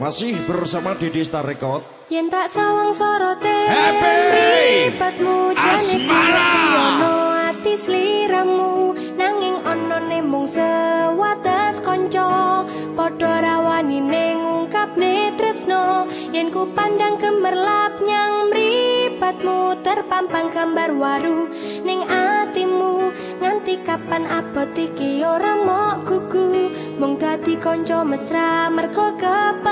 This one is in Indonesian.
Masih bersama Didi Star Record. Yen tak sawang sorote Happy Ripatmu Asmara. Ono ati sliramu. Nanging ono nemung sewates konco Podo rawani ning ungkapne tresno. Yen ku pandang kemerlap nyang mripatmu Terpampang gambar waru ning atimu. Nganti kapan abot iki ora mok gugu? Mung dadi konco mesra merko kepen